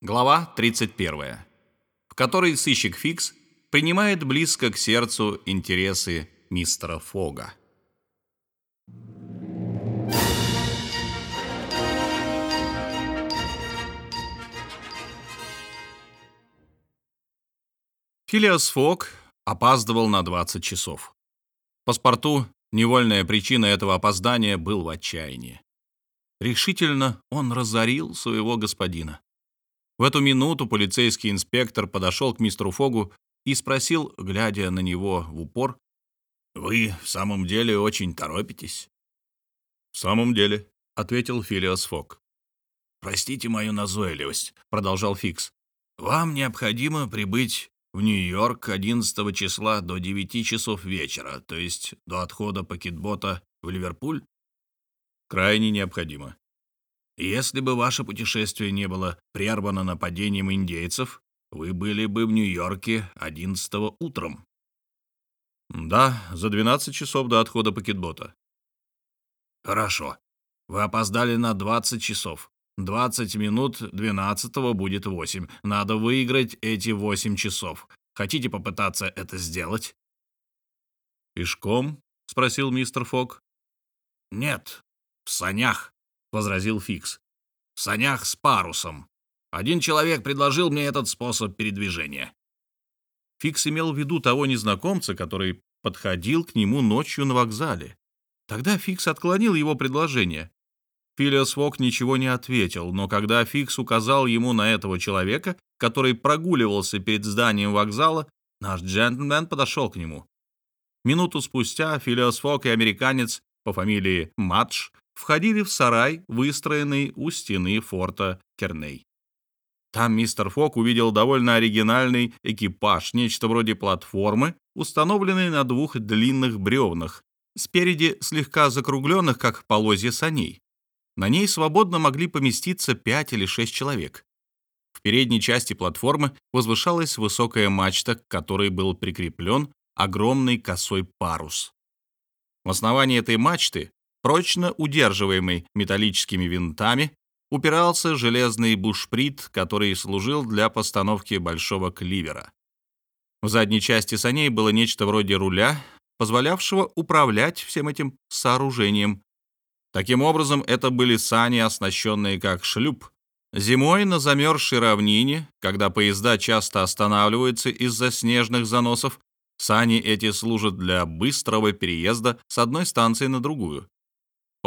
Глава 31, в которой сыщик Фикс принимает близко к сердцу интересы мистера Фога. Филиас Фог опаздывал на 20 часов. Паспорту невольная причина этого опоздания был в отчаянии. Решительно он разорил своего господина. В эту минуту полицейский инспектор подошел к мистеру Фогу и спросил, глядя на него в упор, «Вы в самом деле очень торопитесь?» «В самом деле», — ответил Филиас Фог. «Простите мою назойливость», — продолжал Фикс. «Вам необходимо прибыть в Нью-Йорк 11 числа до 9 часов вечера, то есть до отхода пакетбота в Ливерпуль?» «Крайне необходимо», если бы ваше путешествие не было прервано нападением индейцев, вы были бы в Нью-Йорке 11 утром. Да, за 12 часов до отхода пакетбота. Хорошо. Вы опоздали на 20 часов. 20 минут 12 будет 8. Надо выиграть эти 8 часов. Хотите попытаться это сделать? Пешком? спросил мистер Фок. Нет, в санях. — возразил Фикс. «В санях с парусом. Один человек предложил мне этот способ передвижения». Фикс имел в виду того незнакомца, который подходил к нему ночью на вокзале. Тогда Фикс отклонил его предложение. Филиас Фок ничего не ответил, но когда Фикс указал ему на этого человека, который прогуливался перед зданием вокзала, наш джентльмен подошел к нему. Минуту спустя Филиас Фок и американец по фамилии Мадж входили в сарай, выстроенный у стены форта Керней. Там мистер Фок увидел довольно оригинальный экипаж, нечто вроде платформы, установленной на двух длинных бревнах, спереди слегка закругленных, как полозья саней. На ней свободно могли поместиться пять или шесть человек. В передней части платформы возвышалась высокая мачта, к которой был прикреплен огромный косой парус. В основании этой мачты прочно удерживаемый металлическими винтами, упирался железный бушприт, который служил для постановки большого кливера. В задней части саней было нечто вроде руля, позволявшего управлять всем этим сооружением. Таким образом, это были сани, оснащенные как шлюп. Зимой на замерзшей равнине, когда поезда часто останавливаются из-за снежных заносов, сани эти служат для быстрого переезда с одной станции на другую.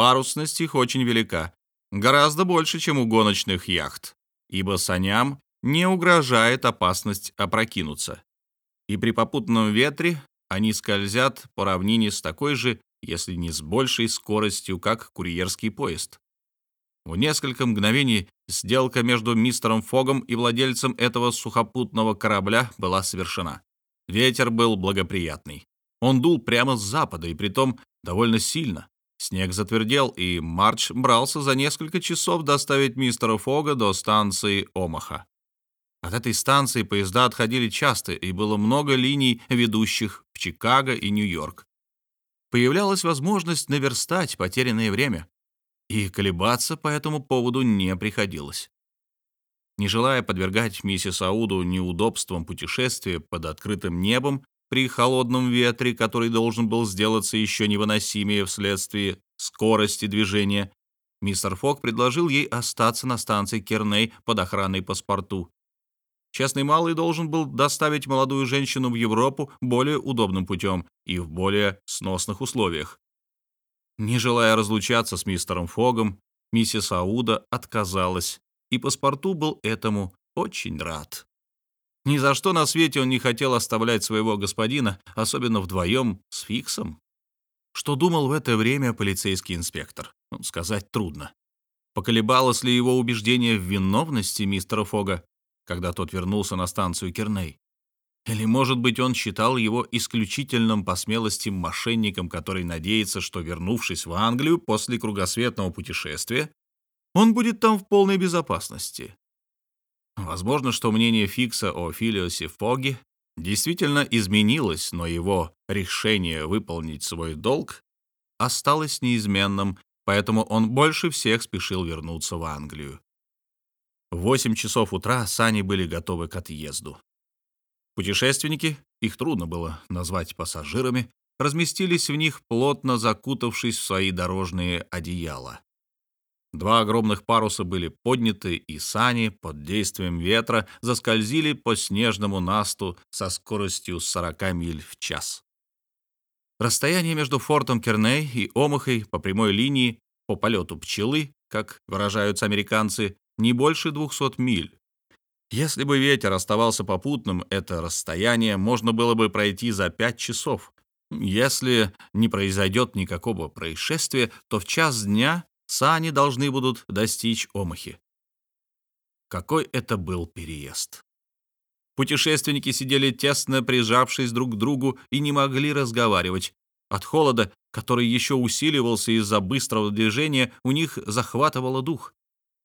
Парусность их очень велика, гораздо больше, чем у гоночных яхт, ибо саням не угрожает опасность опрокинуться. И при попутном ветре они скользят по равнине с такой же, если не с большей скоростью, как курьерский поезд. В несколько мгновений сделка между мистером Фогом и владельцем этого сухопутного корабля была совершена. Ветер был благоприятный. Он дул прямо с запада, и притом довольно сильно. Снег затвердел, и Марч брался за несколько часов доставить мистера Фога до станции Омаха. От этой станции поезда отходили часто, и было много линий, ведущих в Чикаго и Нью-Йорк. Появлялась возможность наверстать потерянное время, и колебаться по этому поводу не приходилось. Не желая подвергать миссис Ауду неудобствам путешествия под открытым небом, при холодном ветре, который должен был сделаться еще невыносимее вследствие скорости движения, мистер Фок предложил ей остаться на станции Керней под охраной паспорту. Честный малый должен был доставить молодую женщину в Европу более удобным путем и в более сносных условиях. Не желая разлучаться с мистером Фогом, миссис Ауда отказалась, и паспорту был этому очень рад. Ни за что на свете он не хотел оставлять своего господина, особенно вдвоем с Фиксом. Что думал в это время полицейский инспектор? Ну, сказать трудно. Поколебалось ли его убеждение в виновности мистера Фога, когда тот вернулся на станцию Керней? Или, может быть, он считал его исключительным по смелости мошенником, который надеется, что, вернувшись в Англию после кругосветного путешествия, он будет там в полной безопасности, Возможно, что мнение Фикса о Филиосе Фоге действительно изменилось, но его решение выполнить свой долг осталось неизменным, поэтому он больше всех спешил вернуться в Англию. В 8 часов утра сани были готовы к отъезду. Путешественники, их трудно было назвать пассажирами, разместились в них, плотно закутавшись в свои дорожные одеяла. Два огромных паруса были подняты, и сани под действием ветра заскользили по снежному насту со скоростью 40 миль в час. Расстояние между фортом Керней и Омахой по прямой линии по полету пчелы, как выражаются американцы, не больше 200 миль. Если бы ветер оставался попутным, это расстояние можно было бы пройти за 5 часов. Если не произойдет никакого происшествия, то в час дня сани должны будут достичь Омахи. Какой это был переезд! Путешественники сидели тесно прижавшись друг к другу и не могли разговаривать. От холода, который еще усиливался из-за быстрого движения, у них захватывало дух.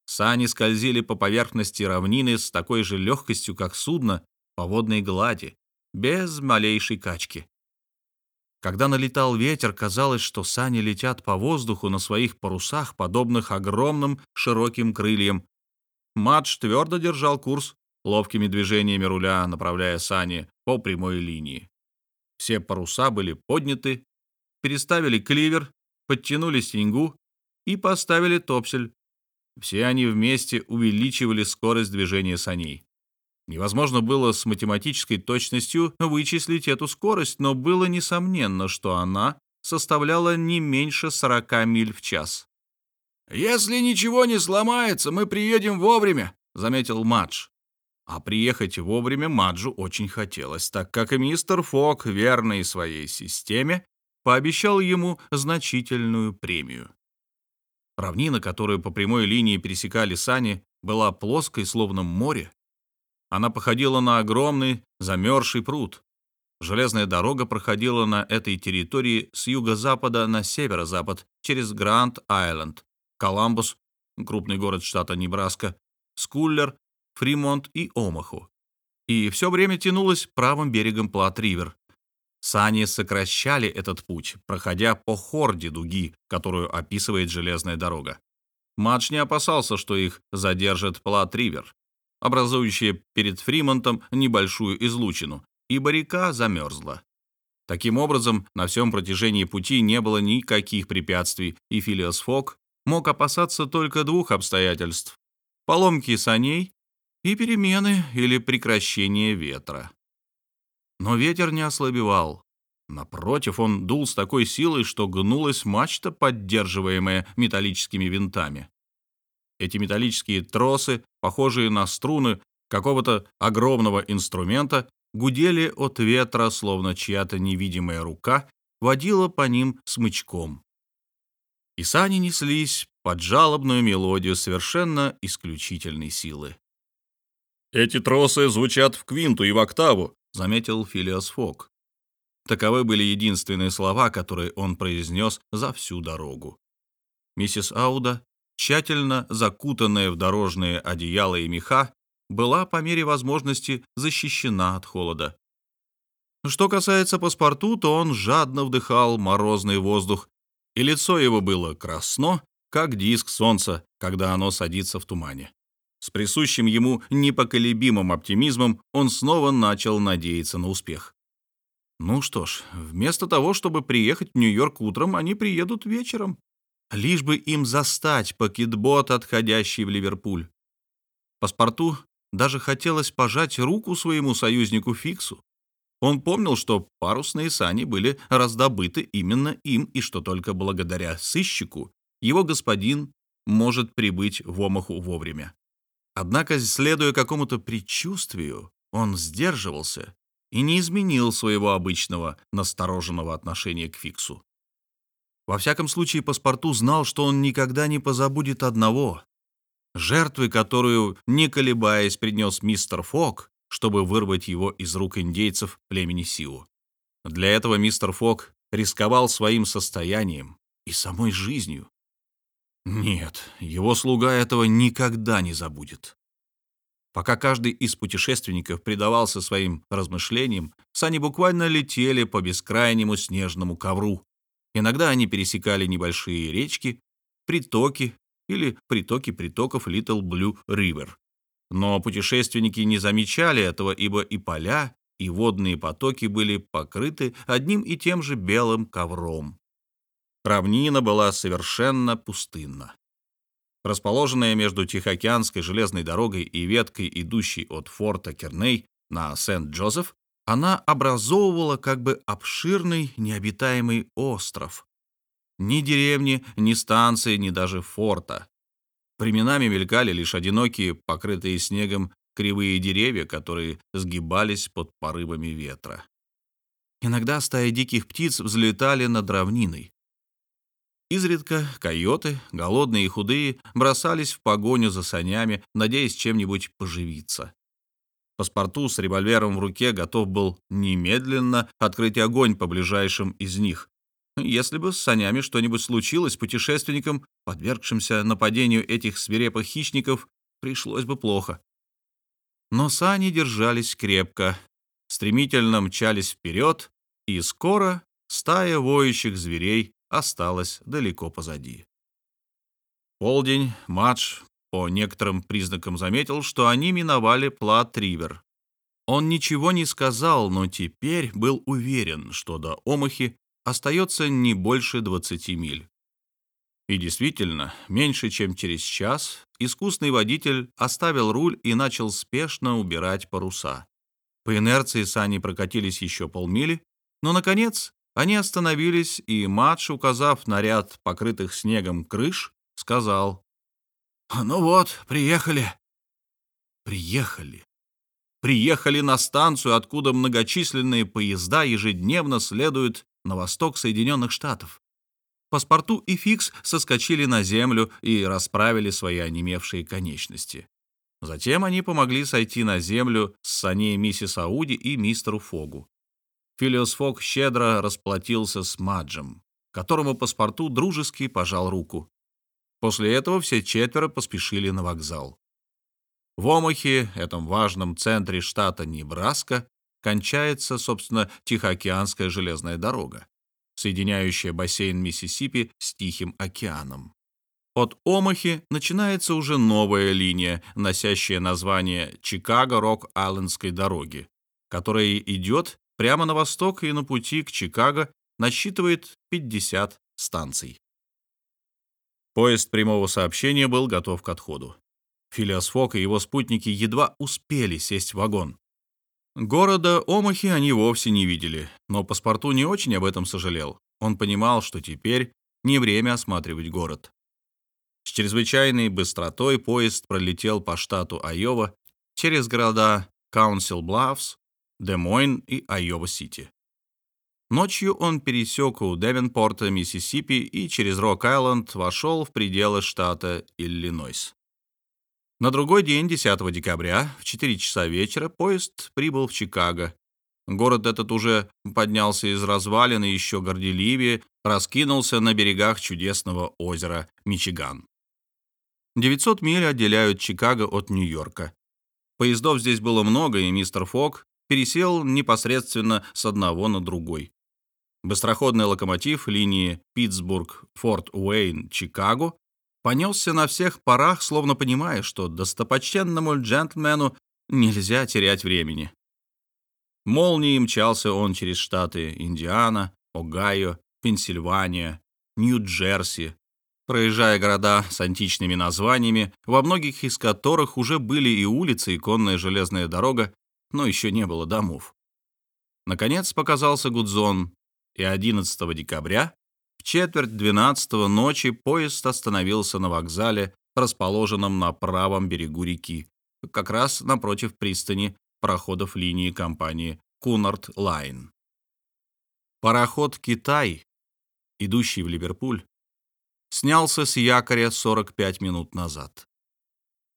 Сани скользили по поверхности равнины с такой же легкостью, как судно, по водной глади, без малейшей качки. Когда налетал ветер, казалось, что сани летят по воздуху на своих парусах, подобных огромным широким крыльям. Мадж твердо держал курс, ловкими движениями руля направляя сани по прямой линии. Все паруса были подняты, переставили кливер, подтянули синьгу и поставили топсель. Все они вместе увеличивали скорость движения саней. Невозможно было с математической точностью вычислить эту скорость, но было несомненно, что она составляла не меньше 40 миль в час. «Если ничего не сломается, мы приедем вовремя», — заметил Мадж. А приехать вовремя Маджу очень хотелось, так как и мистер Фок, верный своей системе, пообещал ему значительную премию. Равнина, которую по прямой линии пересекали сани, была плоской, словно море, она походила на огромный замерзший пруд. Железная дорога проходила на этой территории с юго-запада на северо-запад через Гранд-Айленд, Коламбус, крупный город штата Небраска, Скуллер, Фримонт и Омаху. И все время тянулась правым берегом Платт-Ривер. Сани сокращали этот путь, проходя по хорде дуги, которую описывает железная дорога. Мадж не опасался, что их задержит Платт-Ривер, образующая перед Фримонтом небольшую излучину, ибо река замерзла. Таким образом, на всем протяжении пути не было никаких препятствий, и Филеас Фогг мог опасаться только двух обстоятельств — поломки саней и перемены или прекращения ветра. Но ветер не ослабевал. Напротив, он дул с такой силой, что гнулась мачта, поддерживаемая металлическими винтами. Эти металлические тросы, похожие на струны какого-то огромного инструмента, гудели от ветра, словно чья-то невидимая рука водила по ним смычком. И сани неслись под жалобную мелодию совершенно исключительной силы. «Эти тросы звучат в квинту и в октаву», — заметил Филиас Фок. Таковы были единственные слова, которые он произнес за всю дорогу. Миссис Ауда тщательно закутанная в дорожные одеяла и меха, была по мере возможности защищена от холода. Что касается паспорту, то он жадно вдыхал морозный воздух, и лицо его было красно, как диск солнца, когда оно садится в тумане. С присущим ему непоколебимым оптимизмом он снова начал надеяться на успех. Ну что ж, вместо того, чтобы приехать в Нью-Йорк утром, они приедут вечером лишь бы им застать пакетбот, отходящий в Ливерпуль. Паспорту даже хотелось пожать руку своему союзнику Фиксу. Он помнил, что парусные сани были раздобыты именно им, и что только благодаря сыщику его господин может прибыть в Омаху вовремя. Однако, следуя какому-то предчувствию, он сдерживался и не изменил своего обычного настороженного отношения к Фиксу. Во всяком случае, паспорту знал, что он никогда не позабудет одного — жертвы, которую, не колебаясь, принес мистер Фок, чтобы вырвать его из рук индейцев племени Сиу. Для этого мистер Фок рисковал своим состоянием и самой жизнью. Нет, его слуга этого никогда не забудет. Пока каждый из путешественников предавался своим размышлениям, сани буквально летели по бескрайнему снежному ковру, Иногда они пересекали небольшие речки, притоки или притоки притоков Little Blue River, Но путешественники не замечали этого, ибо и поля, и водные потоки были покрыты одним и тем же белым ковром. Равнина была совершенно пустынна. Расположенная между Тихоокеанской железной дорогой и веткой, идущей от форта Керней на Сент-Джозеф, она образовывала как бы обширный необитаемый остров. Ни деревни, ни станции, ни даже форта. Временами мелькали лишь одинокие, покрытые снегом, кривые деревья, которые сгибались под порывами ветра. Иногда стаи диких птиц взлетали над равниной. Изредка койоты, голодные и худые, бросались в погоню за санями, надеясь чем-нибудь поживиться. Паспорту с револьвером в руке готов был немедленно открыть огонь по ближайшим из них. Если бы с санями что-нибудь случилось, путешественникам, подвергшимся нападению этих свирепых хищников, пришлось бы плохо. Но сани держались крепко, стремительно мчались вперед, и скоро стая воющих зверей осталась далеко позади. Полдень, матч по некоторым признакам заметил, что они миновали Плат-Ривер. Он ничего не сказал, но теперь был уверен, что до Омахи остается не больше 20 миль. И действительно, меньше чем через час искусный водитель оставил руль и начал спешно убирать паруса. По инерции сани прокатились еще полмили, но, наконец, они остановились, и Мадж, указав на ряд покрытых снегом крыш, сказал, «Ну вот, приехали». Приехали. Приехали на станцию, откуда многочисленные поезда ежедневно следуют на восток Соединенных Штатов. Паспорту и Фикс соскочили на землю и расправили свои онемевшие конечности. Затем они помогли сойти на землю с саней миссис Ауди и мистеру Фогу. Филиос Фог щедро расплатился с Маджем, которому паспорту дружески пожал руку. После этого все четверо поспешили на вокзал. В Омахе, этом важном центре штата Небраска, кончается, собственно, Тихоокеанская железная дорога соединяющая бассейн Миссисипи с Тихим океаном. От Омахи начинается уже новая линия, носящая название Чикаго-Рок-Айлендской дороги, которая идет прямо на восток и на пути к Чикаго насчитывает 50 станций. Поезд прямого сообщения был готов к отходу. Филиас Фок и его спутники едва успели сесть в вагон. Города Омахи они вовсе не видели, но паспорту не очень об этом сожалел. Он понимал, что теперь не время осматривать город. С чрезвычайной быстротой поезд пролетел по штату Айова через города Каунсил Блавс, Демойн и Айова-Сити. Ночью он пересек у Девенпорта, Миссисипи и через Рок-Айленд вошел в пределы штата Иллинойс. На другой день, 10 декабря, в 4 часа вечера, поезд прибыл в Чикаго. Город этот уже поднялся из развалин и еще горделивее раскинулся на берегах чудесного озера Мичиган. 900 миль отделяют Чикаго от Нью-Йорка. Поездов здесь было много, и мистер Фок пересел непосредственно с одного на другой. Быстроходный локомотив линии Питтсбург-Форт-Уэйн-Чикаго понесся на всех парах, словно понимая, что достопочтенному джентльмену нельзя терять времени. Молнией мчался он через штаты Индиана, Огайо, Пенсильвания, Нью-Джерси, проезжая города с античными названиями, во многих из которых уже были и улицы, и конная железная дорога, но еще не было домов. Наконец показался Гудзон, и 11 декабря четверть двенадцатого ночи поезд остановился на вокзале, расположенном на правом берегу реки, как раз напротив пристани пароходов линии компании Cunard Line. Пароход «Китай», идущий в Ливерпуль, снялся с якоря 45 минут назад.